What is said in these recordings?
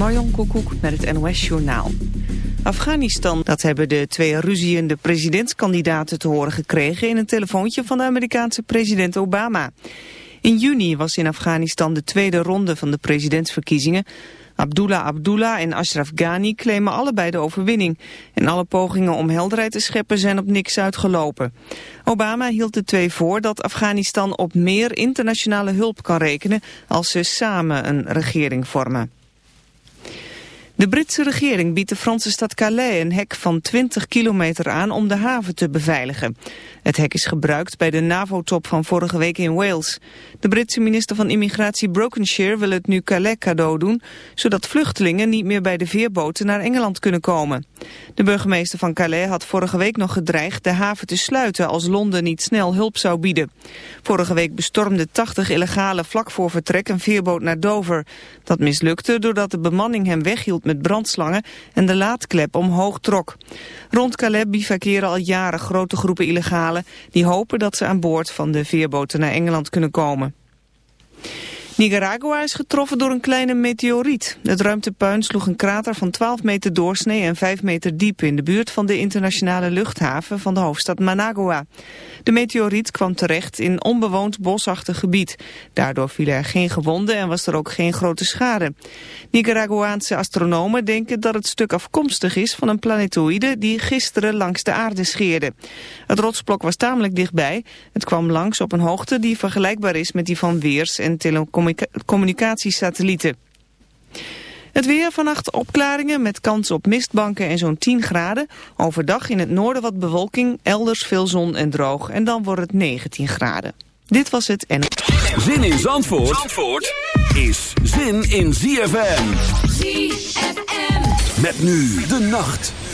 Marjon Koekoek met het NOS Journaal. Afghanistan, dat hebben de twee ruziende presidentskandidaten te horen gekregen... in een telefoontje van de Amerikaanse president Obama. In juni was in Afghanistan de tweede ronde van de presidentsverkiezingen... Abdullah Abdullah en Ashraf Ghani claimen allebei de overwinning. En alle pogingen om helderheid te scheppen zijn op niks uitgelopen. Obama hield de twee voor dat Afghanistan op meer internationale hulp kan rekenen als ze samen een regering vormen. De Britse regering biedt de Franse stad Calais een hek van 20 kilometer aan om de haven te beveiligen. Het hek is gebruikt bij de NAVO-top van vorige week in Wales. De Britse minister van Immigratie Brokenshire wil het nu Calais cadeau doen, zodat vluchtelingen niet meer bij de veerboten naar Engeland kunnen komen. De burgemeester van Calais had vorige week nog gedreigd de haven te sluiten als Londen niet snel hulp zou bieden. Vorige week bestormden 80 illegale vlak voor vertrek een veerboot naar Dover. Dat mislukte doordat de bemanning hem weghield met brandslangen en de laadklep omhoog trok. Rond Calais bivakeren al jaren grote groepen illegalen die hopen dat ze aan boord van de veerboten naar Engeland kunnen komen. Nicaragua is getroffen door een kleine meteoriet. Het ruimtepuin sloeg een krater van 12 meter doorsnee en 5 meter diep in de buurt van de internationale luchthaven van de hoofdstad Managua. De meteoriet kwam terecht in onbewoond bosachtig gebied. Daardoor vielen er geen gewonden en was er ook geen grote schade. Nicaraguaanse astronomen denken dat het stuk afkomstig is van een planetoïde die gisteren langs de aarde scheerde. Het rotsblok was tamelijk dichtbij. Het kwam langs op een hoogte die vergelijkbaar is met die van weers- en telecommunicatiesatellieten. Het weer vannacht opklaringen met kans op mistbanken en zo'n 10 graden. Overdag in het noorden wat bewolking, elders veel zon en droog. En dan wordt het 19 graden. Dit was het en... Zin in Zandvoort, Zandvoort is zin in ZFM. ZFM. Met nu de nacht.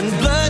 And blood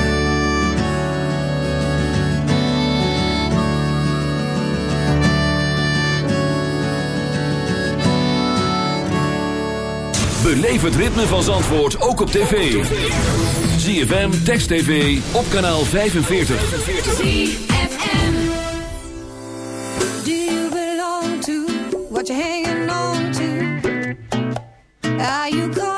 Beleef het ritme van Zandvoort ook op tv. ZFM, Text TV, op kanaal 45. ZFM. Do you belong to what you're hanging on to? Are you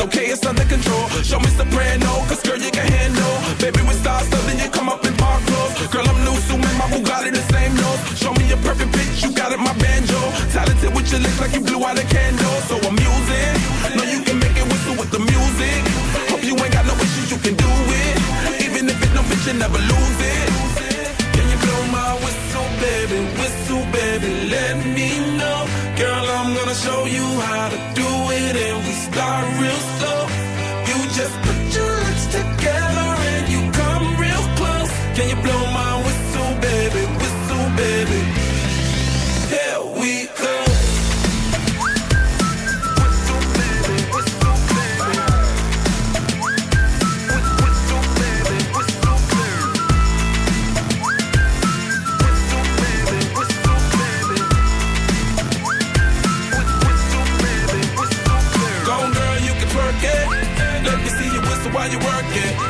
Okay, it's under control. Show me soprano, cause girl, you can handle. Baby, we start something, you come up in park clothes. Girl, I'm new, so my Bugatti the same nose. Show me a perfect pitch, you got it, my banjo. Talented with your lips like you blew out a candle. So I'm using, know you can make it whistle with the music. Hope you ain't got no issues, you can do it. Even if it's no bitch, you never lose it. Can you blow my whistle, baby? Whistle, baby, let me know. Girl, I'm gonna show you how to do it, and we got real slow. while you work it.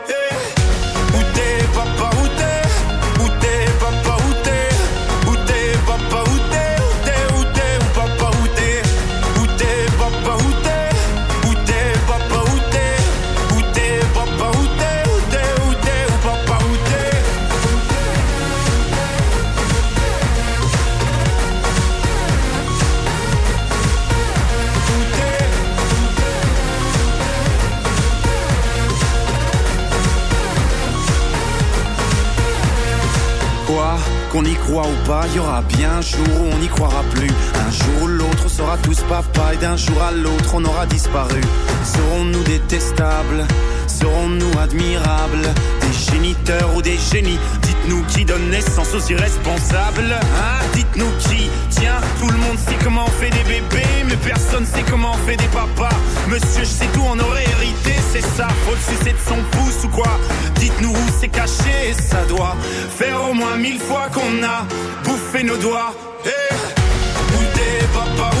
On aura disparu. Serons-nous détestables? Serons-nous admirables? Des géniteurs ou des génies? Dites-nous qui donne naissance aux irresponsables Hein? Dites-nous qui Tiens, tout le monde sait comment on fait des bébés Mais personne sait comment on fait des papas. Monsieur, je sais tout, on aurait hérité, c'est ça. Faut le sucer de son pouce ou quoi? Dites-nous où c'est caché, ça doit Faire au moins mille fois qu'on a bouffé nos doigts. Eh Où t'es, papa,